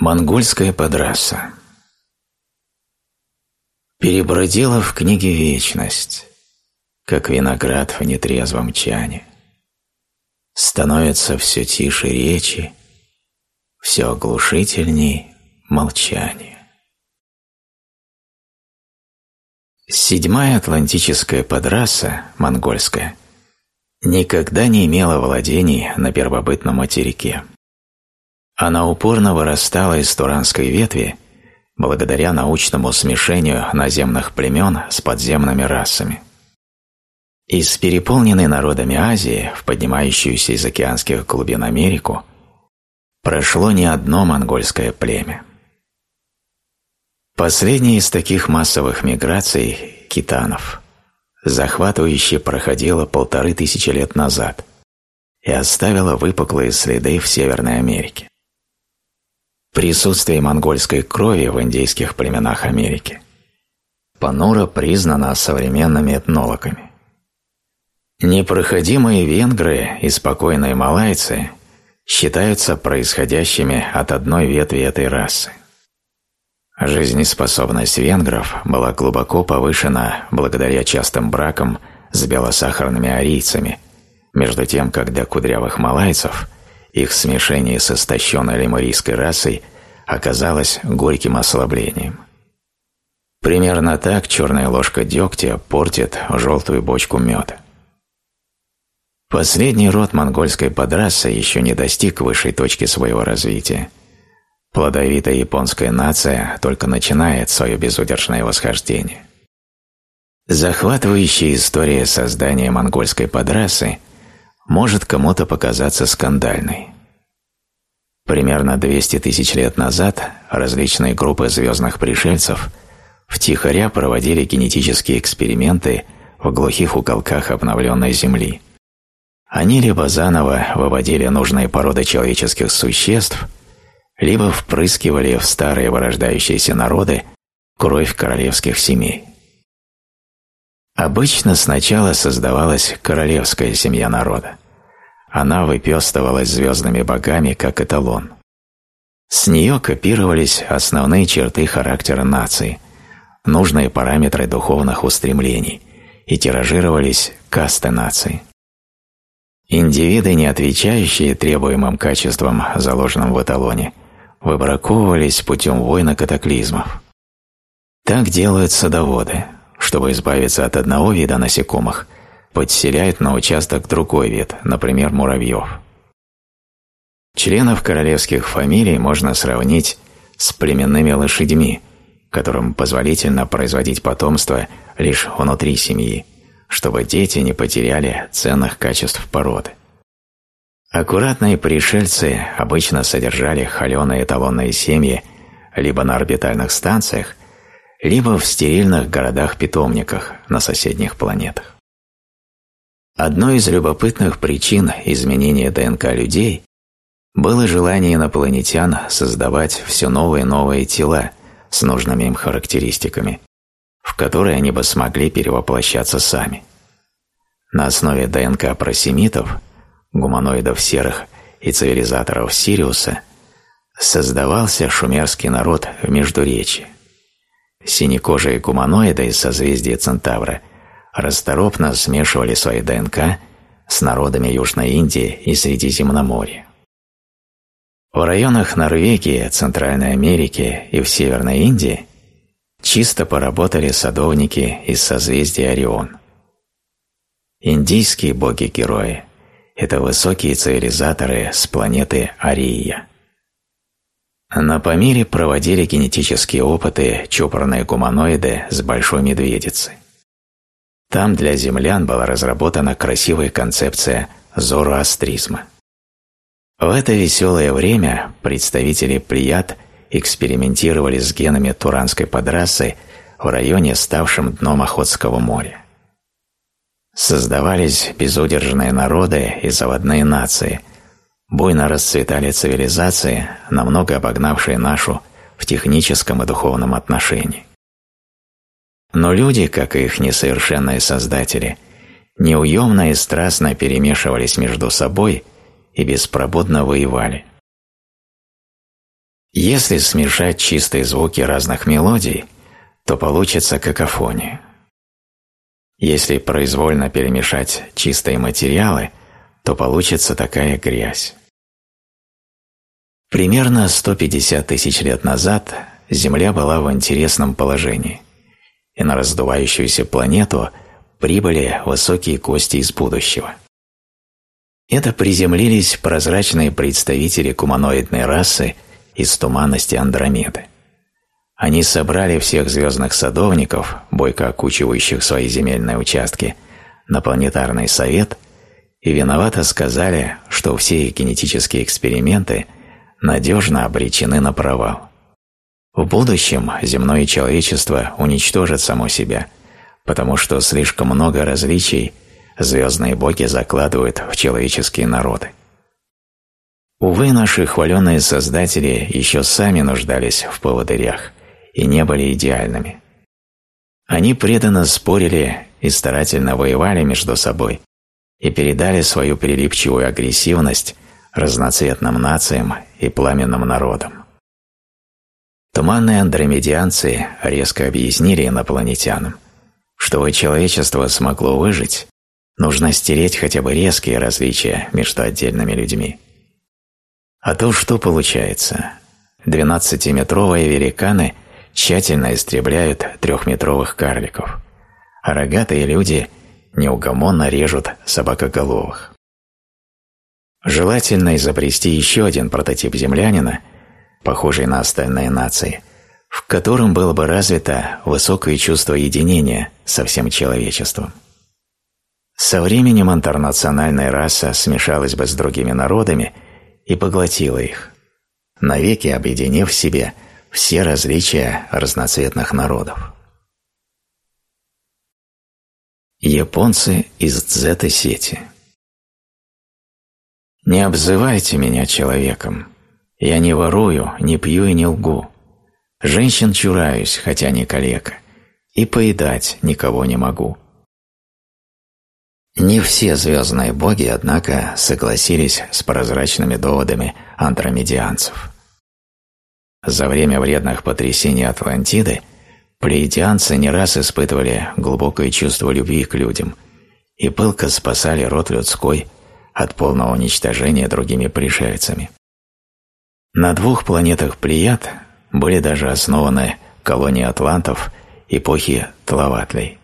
Монгольская подраса Перебродила в книге вечность, как виноград в нетрезвом чане. Становится все тише речи, все оглушительней молчание. Седьмая атлантическая подраса, монгольская, никогда не имела владений на первобытном материке. Она упорно вырастала из туранской ветви благодаря научному смешению наземных племен с подземными расами. Из переполненной народами Азии в поднимающуюся из океанских глубин Америку прошло не одно монгольское племя. Последняя из таких массовых миграций – китанов, захватывающе проходила полторы тысячи лет назад и оставила выпуклые следы в Северной Америке. Присутствие монгольской крови в индейских племенах Америки понуро признано современными этнологами. Непроходимые венгры и спокойные малайцы считаются происходящими от одной ветви этой расы. Жизнеспособность венгров была глубоко повышена благодаря частым бракам с белосахарными арийцами, между тем как для кудрявых малайцев – их смешение с истощенной лемурийской расой оказалось горьким ослаблением. Примерно так черная ложка дегтя портит желтую бочку меда. Последний род монгольской подрасы еще не достиг высшей точки своего развития. Плодовитая японская нация только начинает свое безудержное восхождение. Захватывающая история создания монгольской подрасы – может кому-то показаться скандальной. Примерно 200 тысяч лет назад различные группы звездных пришельцев втихаря проводили генетические эксперименты в глухих уголках обновленной Земли. Они либо заново выводили нужные породы человеческих существ, либо впрыскивали в старые вырождающиеся народы кровь королевских семей. Обычно сначала создавалась королевская семья народа. Она выпестывалась звездными богами как эталон. С нее копировались основные черты характера нации, нужные параметры духовных устремлений и тиражировались касты нации. Индивиды, не отвечающие требуемым качествам, заложенным в эталоне, выбраковывались путем войн катаклизмов. Так делают садоводы, чтобы избавиться от одного вида насекомых – подселяет на участок другой вид, например, муравьев. Членов королевских фамилий можно сравнить с племенными лошадьми, которым позволительно производить потомство лишь внутри семьи, чтобы дети не потеряли ценных качеств породы. Аккуратные пришельцы обычно содержали холеные эталонные семьи либо на орбитальных станциях, либо в стерильных городах-питомниках на соседних планетах. Одной из любопытных причин изменения ДНК людей было желание инопланетян создавать все новые и новые тела с нужными им характеристиками, в которые они бы смогли перевоплощаться сами. На основе ДНК просемитов, гуманоидов серых и цивилизаторов Сириуса создавался шумерский народ в Междуречии. Синекожие гуманоиды из созвездия Центавра расторопно смешивали свои ДНК с народами Южной Индии и Средиземноморья. В районах Норвегии, Центральной Америки и в Северной Индии чисто поработали садовники из созвездия Орион. Индийские боги-герои – это высокие цивилизаторы с планеты Ария. На Памире проводили генетические опыты чопорные гуманоиды с большой медведицей. Там для землян была разработана красивая концепция зороастризма. В это веселое время представители Прияд экспериментировали с генами туранской подрасы в районе, ставшем дном Охотского моря. Создавались безудержные народы и заводные нации, буйно расцветали цивилизации, намного обогнавшие нашу в техническом и духовном отношении. Но люди, как и их несовершенные создатели, неуемно и страстно перемешивались между собой и беспробудно воевали. Если смешать чистые звуки разных мелодий, то получится какофония. Если произвольно перемешать чистые материалы, то получится такая грязь. Примерно 150 тысяч лет назад Земля была в интересном положении, и на раздувающуюся планету прибыли высокие кости из будущего. Это приземлились прозрачные представители гуманоидной расы из туманности Андромеды. Они собрали всех звездных садовников, бойко окучивающих свои земельные участки, на планетарный совет и виновато сказали, что все их генетические эксперименты надежно обречены на провал. В будущем земное человечество уничтожит само себя, потому что слишком много различий звездные боги закладывают в человеческие народы. Увы, наши хваленные создатели еще сами нуждались в поводырях – и не были идеальными. Они преданно спорили и старательно воевали между собой и передали свою прилипчивую агрессивность разноцветным нациям и пламенным народам. Туманные андромедианцы резко объяснили инопланетянам, чтобы человечество смогло выжить, нужно стереть хотя бы резкие различия между отдельными людьми. А то что получается? Двенадцатиметровые великаны тщательно истребляют трехметровых карликов, а рогатые люди неугомонно режут собакоголовых. Желательно изобрести еще один прототип землянина, похожий на остальные нации, в котором было бы развито высокое чувство единения со всем человечеством. Со временем интернациональная раса смешалась бы с другими народами и поглотила их, навеки объединив в себе – все различия разноцветных народов. Японцы из дзета-сети Не обзывайте меня человеком. Я не ворую, не пью и не лгу. Женщин чураюсь, хотя не калека, и поедать никого не могу. Не все звездные боги, однако, согласились с прозрачными доводами андромедианцев. За время вредных потрясений Атлантиды плеядианцы не раз испытывали глубокое чувство любви к людям и пылко спасали род людской от полного уничтожения другими пришельцами. На двух планетах Плеяд были даже основаны колонии атлантов эпохи Тлаватлей.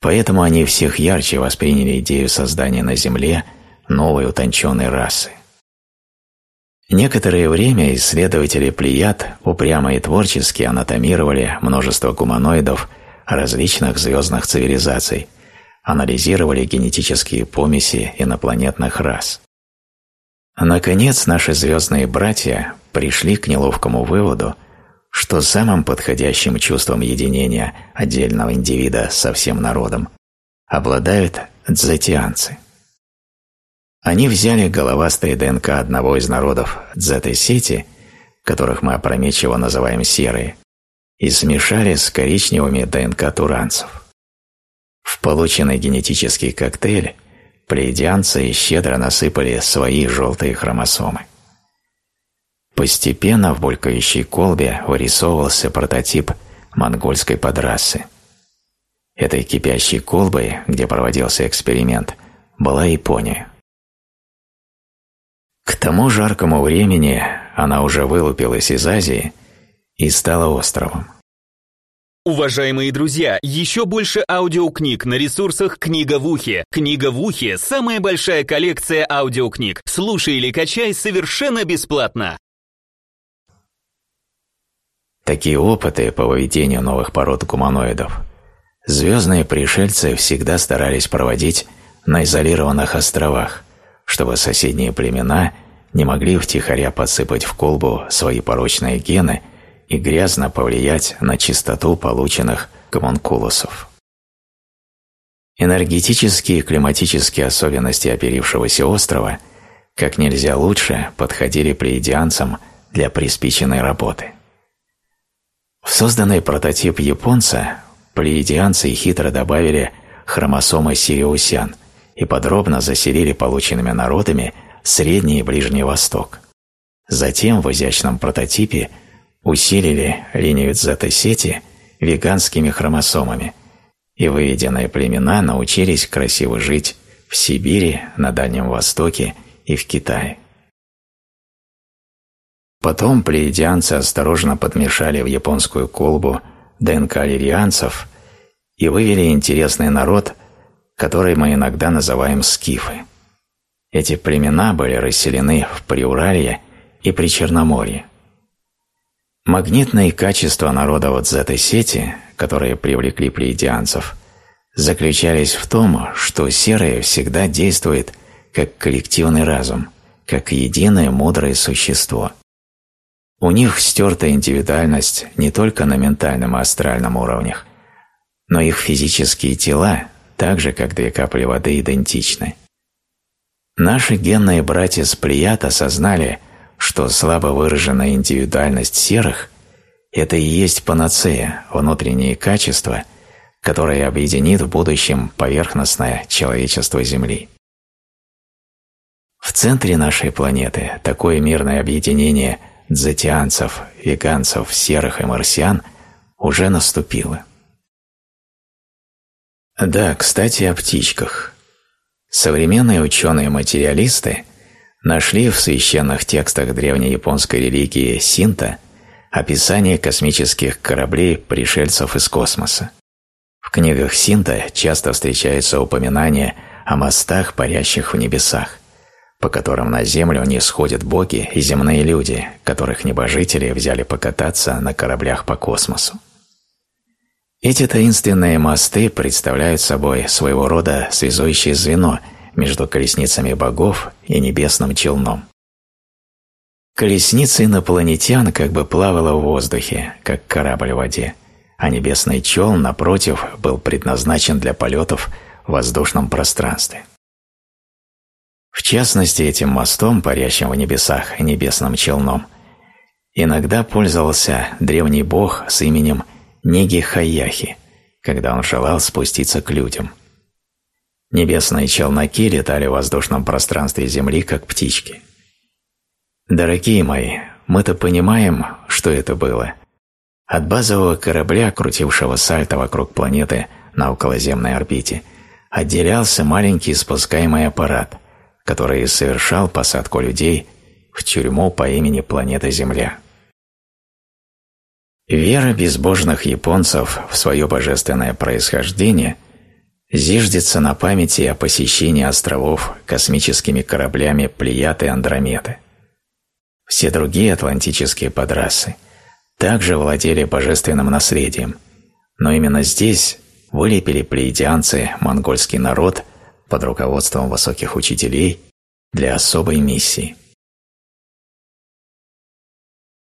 Поэтому они всех ярче восприняли идею создания на Земле новой утонченной расы – Некоторое время исследователи Плеяд упрямо и творчески анатомировали множество гуманоидов различных звездных цивилизаций, анализировали генетические помеси инопланетных рас. Наконец, наши звездные братья пришли к неловкому выводу, что самым подходящим чувством единения отдельного индивида со всем народом обладают дзетианцы. Они взяли головастые ДНК одного из народов дзета-сети, которых мы опрометчиво называем серые, и смешали с коричневыми ДНК туранцев. В полученный генетический коктейль плеядианцы щедро насыпали свои желтые хромосомы. Постепенно в булькающей колбе вырисовывался прототип монгольской подрасы. Этой кипящей колбой, где проводился эксперимент, была Япония. К тому жаркому времени она уже вылупилась из Азии и стала островом. Уважаемые друзья, еще больше аудиокниг на ресурсах «Книга в ухе». «Книга в ухе» — самая большая коллекция аудиокниг. Слушай или качай совершенно бесплатно. Такие опыты по выведению новых пород гуманоидов звездные пришельцы всегда старались проводить на изолированных островах, чтобы соседние племена не могли втихаря подсыпать в колбу свои порочные гены и грязно повлиять на чистоту полученных гомункулусов. Энергетические и климатические особенности оперившегося острова как нельзя лучше подходили плеядианцам для приспиченной работы. В созданный прототип японца плеядианцы хитро добавили хромосомы сириусян – и подробно заселили полученными народами Средний и Ближний Восток. Затем в изящном прототипе усилили линию зета-сети веганскими хромосомами, и выведенные племена научились красиво жить в Сибири, на Дальнем Востоке и в Китае. Потом плеядианцы осторожно подмешали в японскую колбу ДНК лирианцев и вывели интересный народ, который мы иногда называем скифы. Эти племена были расселены в Приуралье и Причерноморье. Магнитные качества народов от этой сети, которые привлекли плеядианцев, заключались в том, что серое всегда действует как коллективный разум, как единое мудрое существо – у них стерта индивидуальность не только на ментальном и астральном уровнях, но их физические тела, так же как две капли воды, идентичны. Наши генные братья с Плеяд осознали, что слабо выраженная индивидуальность серых – это и есть панацея, внутренние качества, которые объединит в будущем поверхностное человечество Земли. В центре нашей планеты такое мирное объединение – дзетианцев, веганцев, серых и марсиан уже наступило. Да, кстати, о птичках. Современные ученые-материалисты нашли в священных текстах древнеяпонской религии синта описание космических кораблей пришельцев из космоса. В книгах синта часто встречаются упоминания о мостах, парящих в небесах по которым на землю не сходят боги и земные люди, которых небожители взяли покататься на кораблях по космосу. Эти таинственные мосты представляют собой своего рода связующее звено между колесницами богов и небесным челном. Колесница инопланетян как бы плавала в воздухе, как корабль в воде, а небесный челн, напротив, был предназначен для полетов в воздушном пространстве. В частности, этим мостом, парящим в небесах небесным челном, иногда пользовался древний бог с именем Ниги Хаяхи, когда он желал спуститься к людям. Небесные челноки летали в воздушном пространстве Земли, как птички. Дорогие мои, мы-то понимаем, что это было. От базового корабля, крутившего сальто вокруг планеты на околоземной орбите, отделялся маленький спускаемый аппарат – который совершал посадку людей в тюрьму по имени планета Земля. Вера безбожных японцев в свое божественное происхождение зиждется на памяти о посещении островов космическими кораблями Плеяд и Андромеды. Все другие атлантические подрасы также владели божественным наследием, но именно здесь вылепили плеядианцы монгольский народ – под руководством высоких учителей для особой миссии.